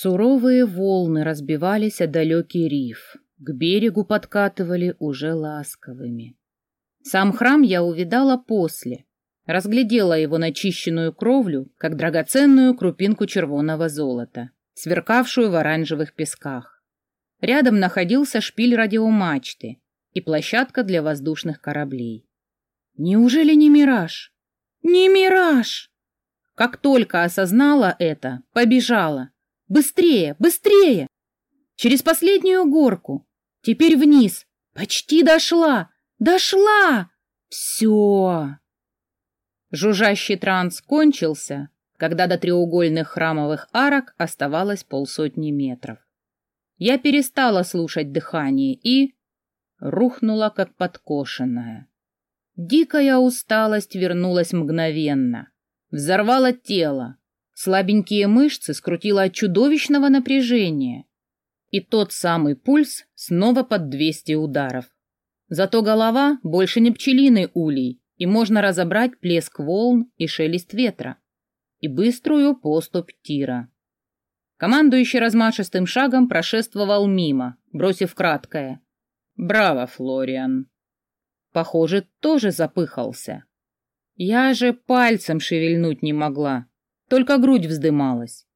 Суровые волны разбивались о далекий риф, к берегу подкатывали уже ласковыми. Сам храм я увидала после, разглядела его начищенную кровлю, как драгоценную крупинку червоного золота, сверкавшую в оранжевых песках. Рядом находился шпиль радиомачты и площадка для воздушных кораблей. Неужели не мираж? Не мираж! Как только осознала это, побежала. Быстрее, быстрее! Через последнюю горку. Теперь вниз. Почти дошла. Дошла! Все! Жужжащий транс кончился, когда до треугольных храмовых арок оставалось полсотни метров. Я перестала слушать дыхание и... рухнула, как подкошенная. Дикая усталость вернулась мгновенно. Взорвала тело. Слабенькие мышцы скрутило от чудовищного напряжения. И тот самый пульс снова под 200 ударов. Зато голова больше не пчелиный улей, и можно разобрать плеск волн и шелест ветра, и быструю поступь тира. Командующий размашистым шагом прошествовал мимо, бросив краткое. «Браво, Флориан!» Похоже, тоже запыхался. Я же пальцем шевельнуть не могла, только грудь вздымалась.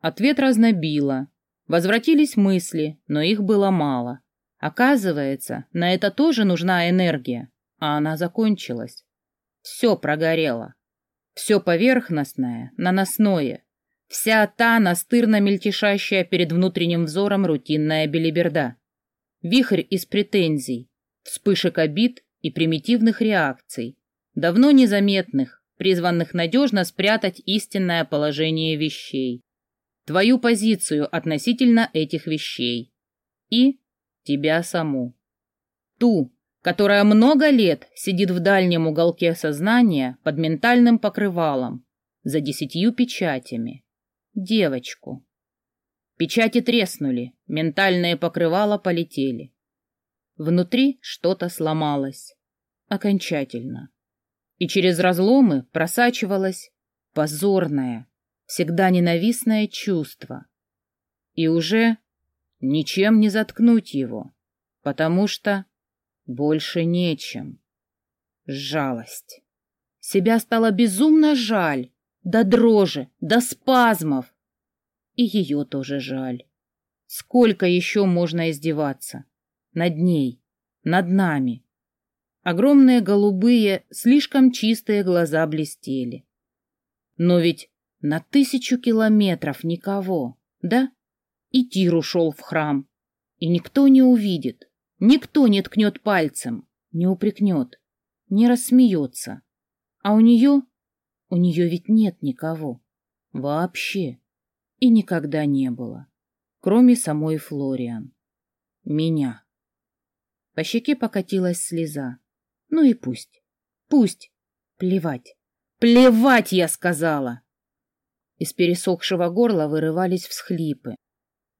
Ответ разнобило. Возвратились мысли, но их было мало. Оказывается, на это тоже нужна энергия, а она закончилась. Все прогорело. Все поверхностное, наносное. Вся та настырно мельтешащая перед внутренним взором рутинная белиберда. Вихрь из претензий, вспышек обид и примитивных реакций, давно незаметных, призванных надежно спрятать истинное положение вещей. Твою позицию относительно этих вещей. И тебя саму. Ту, которая много лет сидит в дальнем уголке сознания под ментальным покрывалом, за десятью печатями. Девочку. Печати треснули, ментальные покрывала полетели. Внутри что-то сломалось. Окончательно. И через разломы просачивалось позорное, всегда ненавистное чувство. И уже ничем не заткнуть его, потому что больше нечем. Жалость. Себя стало безумно жаль, до дрожи, до спазмов. И ее тоже жаль. Сколько еще можно издеваться? Над ней, над нами. Огромные голубые, слишком чистые глаза блестели. Но ведь на тысячу километров никого, да? И Тир ушел в храм, и никто не увидит. Никто не ткнет пальцем, не упрекнет, не рассмеется. А у нее... У нее ведь нет никого. Вообще. И никогда не было. Кроме самой Флориан. Меня. По щеке покатилась слеза. Ну и пусть. Пусть. Плевать. Плевать, я сказала. Из пересохшего горла вырывались всхлипы.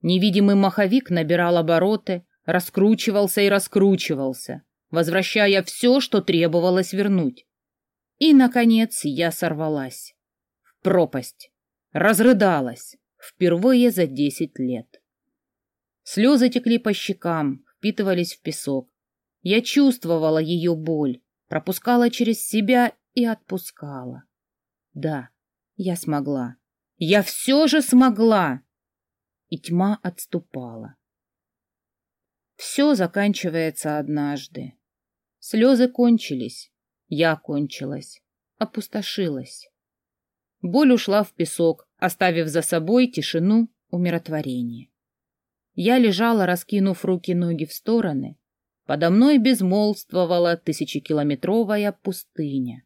Невидимый маховик набирал обороты, раскручивался и раскручивался, возвращая все, что требовалось вернуть. И, наконец, я сорвалась. В пропасть. Разрыдалась. Впервые за десять лет. Слезы текли по щекам, впитывались в песок. Я чувствовала ее боль, пропускала через себя и отпускала. Да, я смогла. Я все же смогла. И тьма отступала. Все заканчивается однажды. Слезы кончились, я кончилась, опустошилась. Боль ушла в песок, оставив за собой тишину, умиротворение. Я лежала, раскинув руки-ноги в стороны. Подо мной безмолвствовала тысячекилометровая пустыня.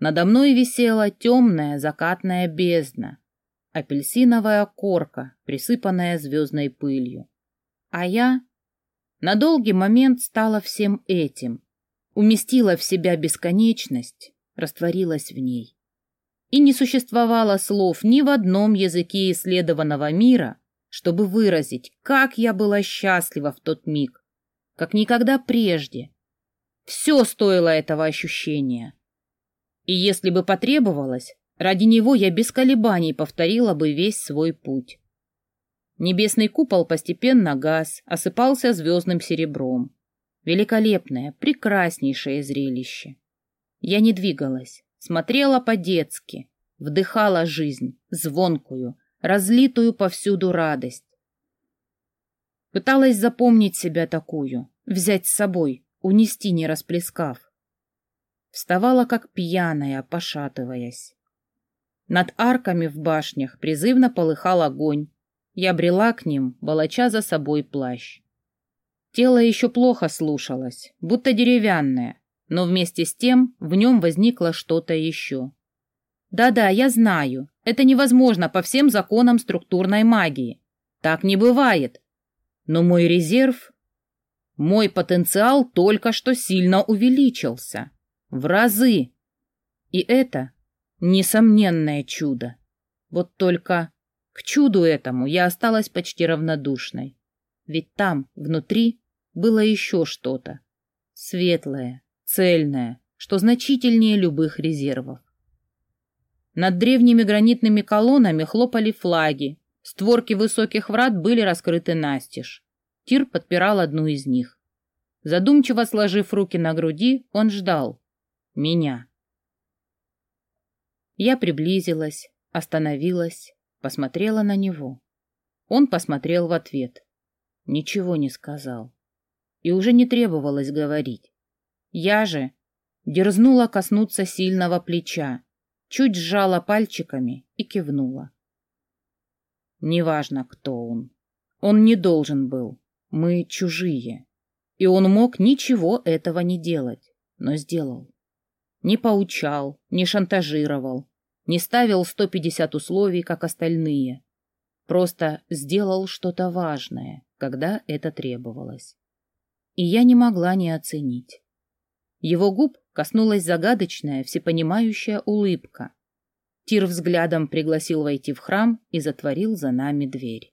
Надо мной висела темная закатная бездна, апельсиновая корка, присыпанная звездной пылью. А я на долгий момент стала всем этим, уместила в себя бесконечность, растворилась в ней. И не существовало слов ни в одном языке исследованного мира, чтобы выразить, как я была счастлива в тот миг, как никогда прежде. Все стоило этого ощущения. И если бы потребовалось, ради него я без колебаний повторила бы весь свой путь. Небесный купол постепенно гас, осыпался звездным серебром. Великолепное, прекраснейшее зрелище. Я не двигалась, смотрела по-детски, вдыхала жизнь, звонкую, разлитую повсюду радость. Пыталась запомнить себя такую, взять с собой, унести не расплескав. Вставала как пьяная, пошатываясь. Над арками в башнях призывно полыхал огонь. Я брела к ним, волоча за собой плащ. Тело еще плохо слушалось, будто деревянное, но вместе с тем в нем возникло что-то еще. Да-да, я знаю, это невозможно по всем законам структурной магии. Так не бывает. Но мой резерв, мой потенциал только что сильно увеличился. В разы. И это несомненное чудо. Вот только к чуду этому я осталась почти равнодушной. Ведь там, внутри, было еще что-то. Светлое, цельное, что значительнее любых резервов. Над древними гранитными колоннами хлопали флаги, створки высоких врат были раскрыты настежь. Тир подпирал одну из них. Задумчиво сложив руки на груди, он ждал. Меня. Я приблизилась, остановилась, посмотрела на него. Он посмотрел в ответ. Ничего не сказал. И уже не требовалось говорить. Я же дерзнула коснуться сильного плеча, чуть сжала пальчиками и кивнула. Неважно, кто он. Он не должен был. Мы чужие. И он мог ничего этого не делать, но сделал. Не поучал, не шантажировал, не ставил 150 условий, как остальные. Просто сделал что-то важное, когда это требовалось. И я не могла не оценить. Его губ коснулась загадочная, всепонимающая улыбка. Тир взглядом пригласил войти в храм и затворил за нами дверь.